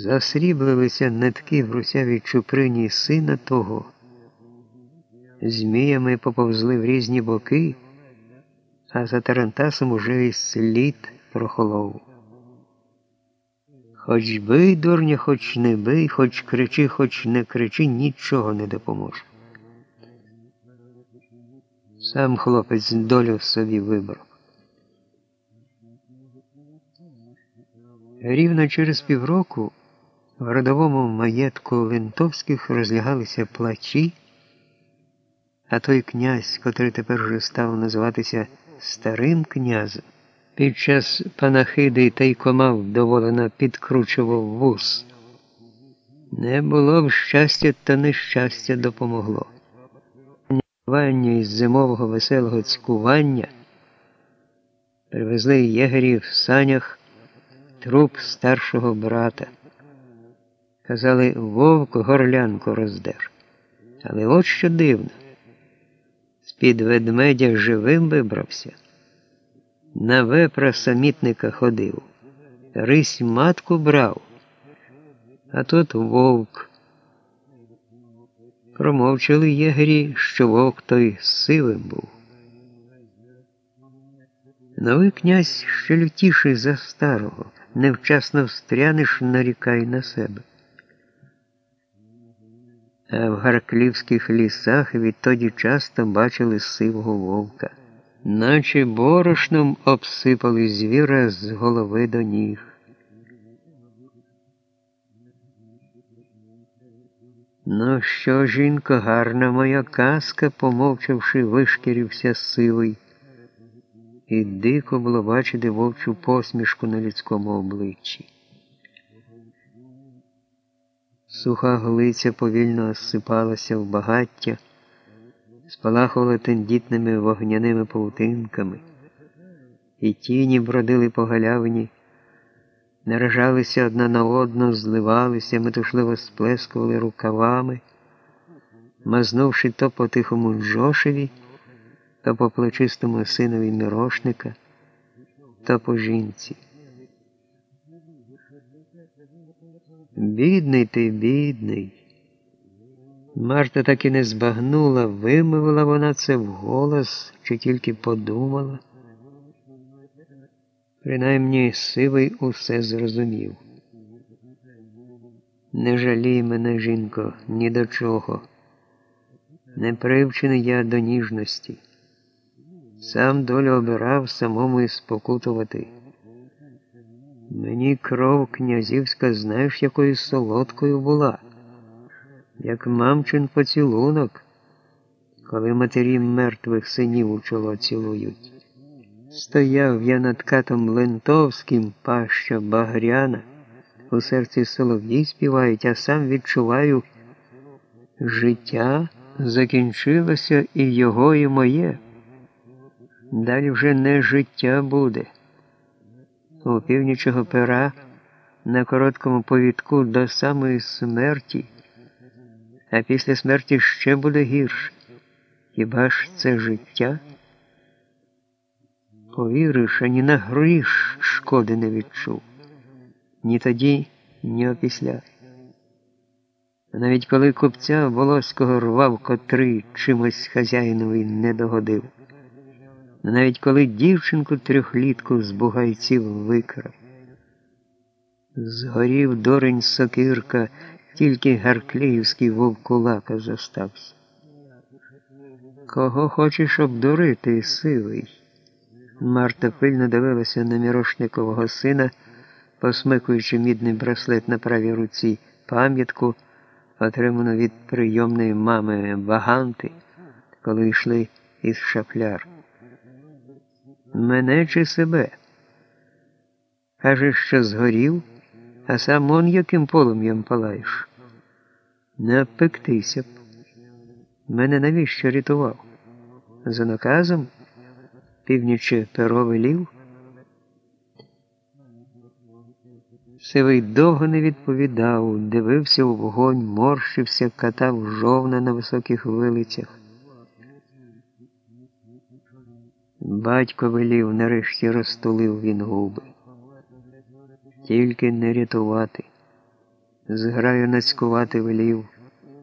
Засріблилися нитки в русявій чуприні сина того. Зміями поповзли в різні боки, а за Тарантасом уже й слід прохолов. Хоч бий, дурня, хоч не бий, хоч кричи, хоч не кричи, нічого не допоможе. Сам хлопець долю собі вибрав. Рівно через півроку в родовому маєтку Лентовських розлягалися плачі, а той князь, котрий тепер вже став називатися старим князем, під час панахиди тайкома вдоволено підкручував вус. Не було б щастя, та нещастя допомогло. Вання із зимового веселого цькування привезли єгері в санях труп старшого брата. Казали, вовк горлянку роздер. Але от що дивно. З-під ведмедя живим вибрався, на вепра самітника ходив, рись матку брав, а тут вовк. Промовчали єгері, що вовк той сивим був. Новий князь ще лютіший за старого, невчасно встрянеш, нарікай на себе. А в гарклівських лісах відтоді часто бачили сивого вовка, наче борошном обсипали звіра з голови до ніг. Ну що, жінко, гарна моя казка, помовчавши, вишкірився сивий. І дико було бачити вовчу посмішку на людському обличчі. Суха глиця повільно осипалася в багаття, спалахувала тендітними вогняними паутинками, і тіні бродили по галявині, наражалися одна на одну, зливалися, метушливо сплескували рукавами, мазнувши то по тихому Джошеві, то по плечистому синові мірошника, то по жінці. Бідний ти, бідний. Марта так і не збагнула, вимовила вона це вголос чи тільки подумала. Принаймні сивий усе зрозумів. Не жалій мене, жінко, ні до чого. Не привчений я до ніжності. Сам долю обирав самому і спокутувати. Мені кров князівська, знаєш, якою солодкою була, як мамчин поцілунок, коли матері мертвих синів у чоло цілують. Стояв я над катом Лентовським, паща Багряна, у серці солов'ї співають, а сам відчуваю, життя закінчилося і його, і моє. Далі вже не життя буде. У північого пера на короткому повідку до самої смерті, а після смерті ще буде гірше. Хіба ж це життя? Повіриш, ані на гриш шкоди не відчув. Ні тоді, ні опісля. Навіть коли купця Волоського рвав котрий чимось хазяїнові не догодив. Навіть коли дівчинку трьохлітку з бугайців викрав. Згорів дорень сокирка, тільки Гарклеївський вовкулака зостався. Кого хочеш обдурити, сивий? Марта пильно дивилася на мірошникового сина, посмикуючи мідний браслет на правій руці, пам'ятку, отриману від прийомної мами Баганти, коли йшли із шафляр. Мене чи себе? Кажеш, що згорів, а сам он яким полум'ям палаєш. Не обпектися б. Мене навіщо рятував? За наказом? Північе перо велів? Сивий довго не відповідав, дивився у вогонь, морщився, катав жовна на високих вилицях. Батько велів, нарешті розтулив він губи. Тільки не рятувати. Зграю нацькувати велів.